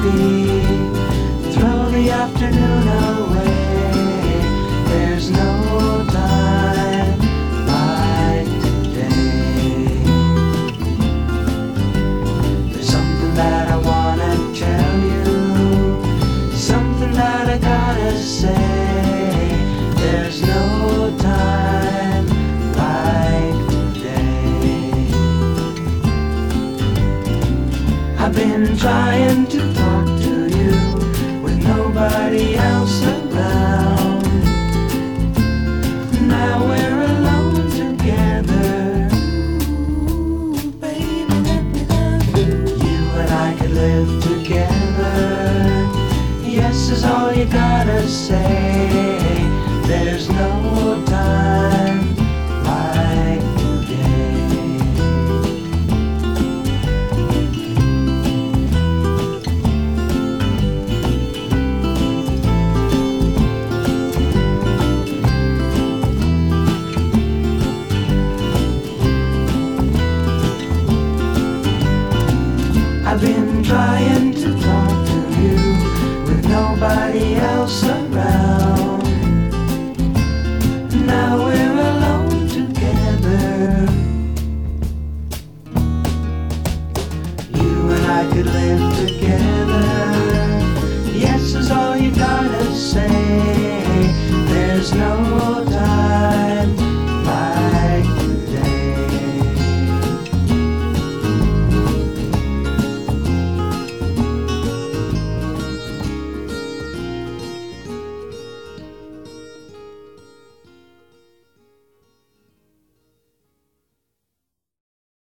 coffee, throw the afternoon away. There's no time like today. There's something that I wanna tell you, something that I gotta say. There's no time like today. I've been trying to live together. Yes is all you gotta say. I've been trying to talk to you with nobody else around. Now we're alone together. You and I could live